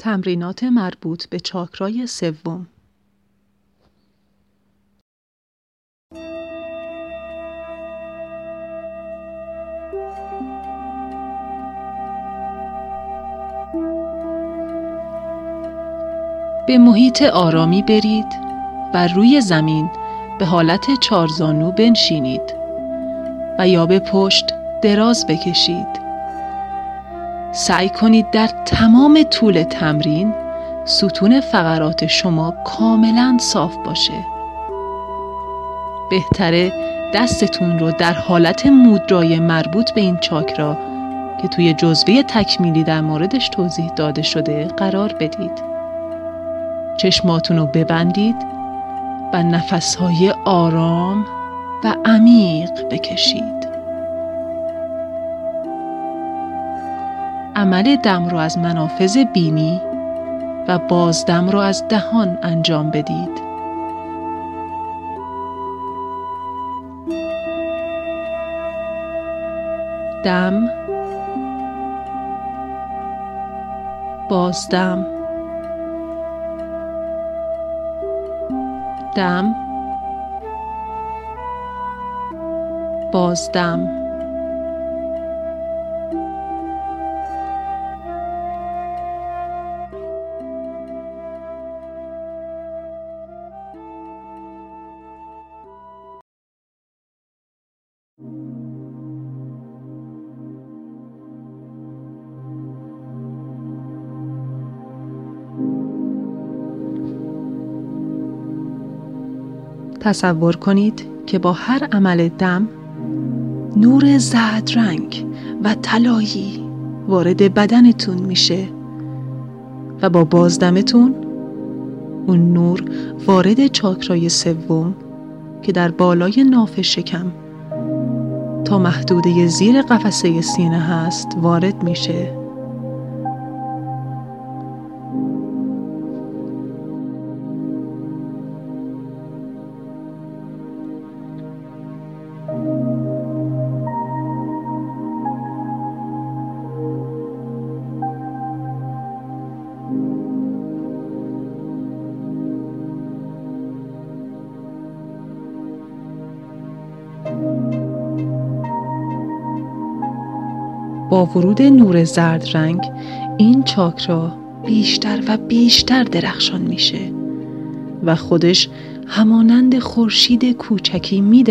تمرینات مربوط به چاکرای سوم. به محیط آرامی برید و روی زمین به حالت چارزانو بنشینید و یا به پشت دراز بکشید. سعی کنید در تمام طول تمرین ستون فقرات شما کاملا صاف باشه. بهتره دستتون رو در حالت مودرای مربوط به این چاکرا که توی جزوه تکمیلی در موردش توضیح داده شده قرار بدید. چشماتون رو ببندید و نفسهای آرام و عمیق بکشید. عمل دم رو از منافذ بینی و بازدم رو از دهان انجام بدید. دم بازدم دم. بازدم تصور کنید که با هر عمل دم نور زرد رنگ و طلایی وارد بدنتون میشه و با بازدمتون اون نور وارد چاکرای سوم که در بالای ناف شکم تا محدوده زیر قفسه سینه هست وارد میشه. با ورود نور زرد رنگ این چاکرا بیشتر و بیشتر درخشان میشه و خودش همانند خورشید کوچکی می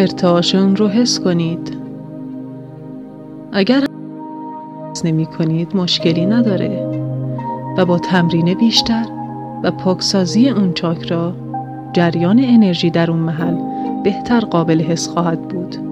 درخشه. ارتعاشون رو حس کنید اگر حس نمی کنید مشکلی نداره و با تمرین بیشتر و پاکسازی اون چاکرا جریان انرژی در اون محل بهتر قابل حس خواهد بود.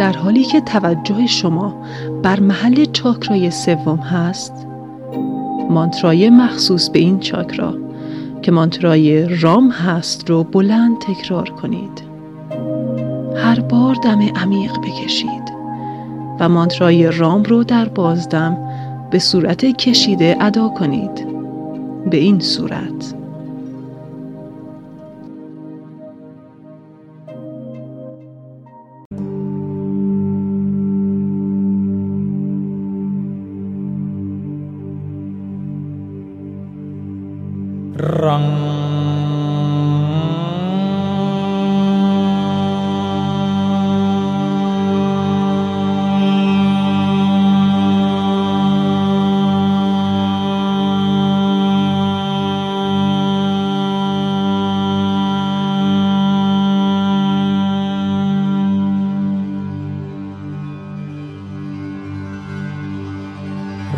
در حالی که توجه شما بر محل چاکرای سوم هست مانترای مخصوص به این چاکرا که مانترای رام هست رو بلند تکرار کنید. هر بار دم عمیق بکشید و مانترای رام رو در بازدم به صورت کشیده ادا کنید. به این صورت. Rang,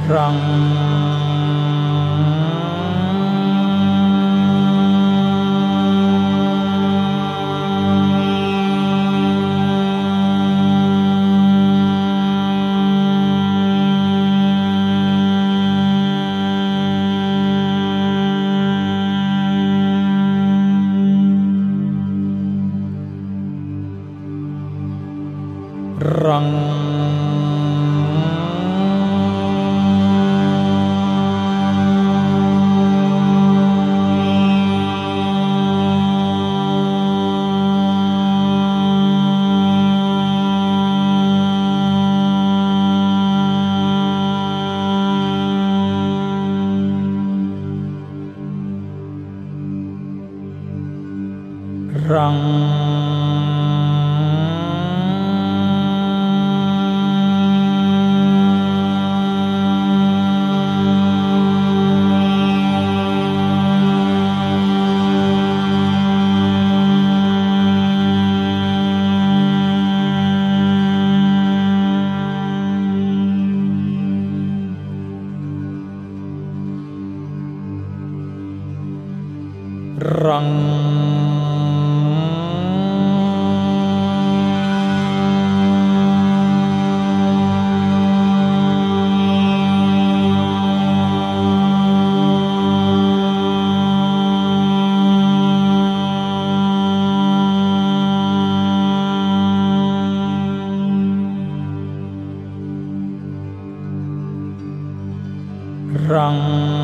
rung Tăng răng răng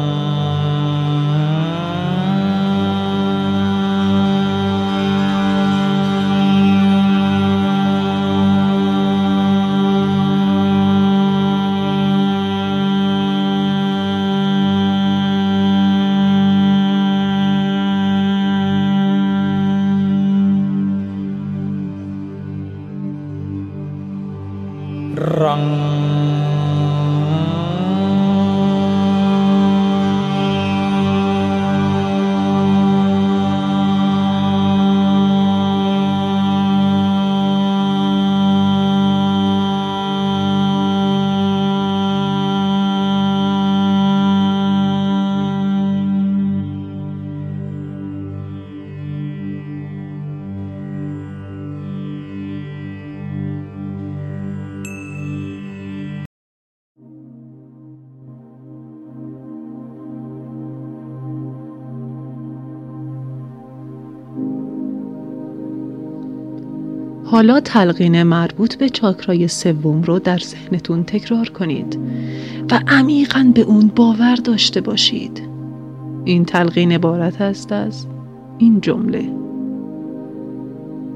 حالا تلقین مربوط به چاکرای سوم رو در ذهنتون تکرار کنید و عمیقا به اون باور داشته باشید. این تلقین عبارت است از این جمله.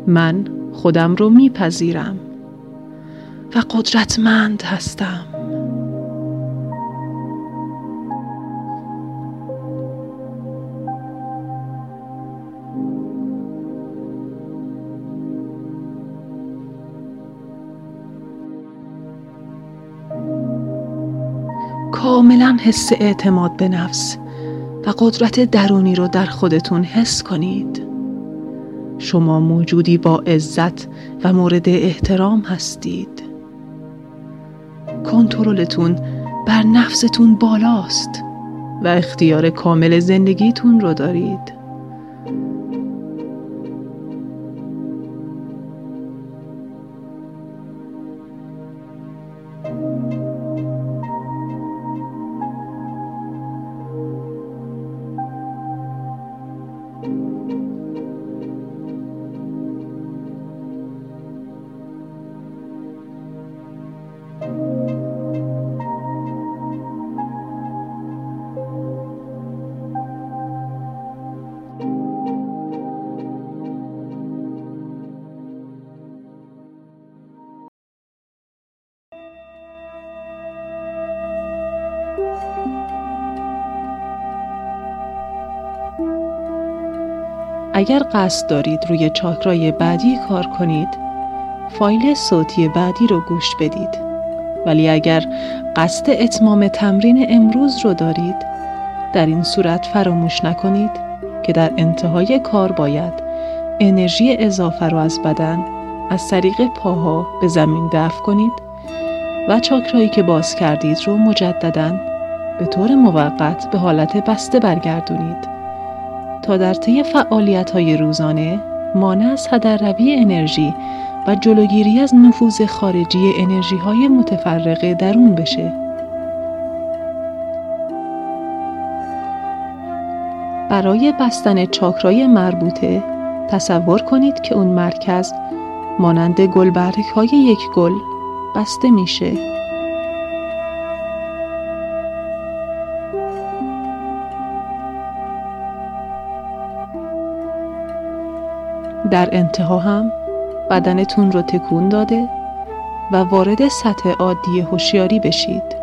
من خودم رو میپذیرم و قدرتمند هستم. کاملا حس اعتماد به نفس و قدرت درونی رو در خودتون حس کنید. شما موجودی با عزت و مورد احترام هستید. کنترلتون بر نفستون بالاست و اختیار کامل زندگیتون رو دارید. اگر قصد دارید روی چاکرای بعدی کار کنید، فایل صوتی بعدی رو گوش بدید. ولی اگر قصد اتمام تمرین امروز رو دارید در این صورت فراموش نکنید که در انتهای کار باید انرژی اضافه رو از بدن از طریق پاها به زمین دفع کنید و چاکرایی که باز کردید رو مجددا به طور موقت به حالت بسته برگردونید تا در طی فعالیت های روزانه مانع از هدرروی انرژی و جلوگیری از نفوذ خارجی انرژی های متفرقه درون بشه. برای بستن چاکرای مربوطه تصور کنید که اون مرکز مانند گلبرگ های یک گل بسته میشه. در انتها هم بدنتون رو تکون داده و وارد سطح عادی هوشیاری بشید.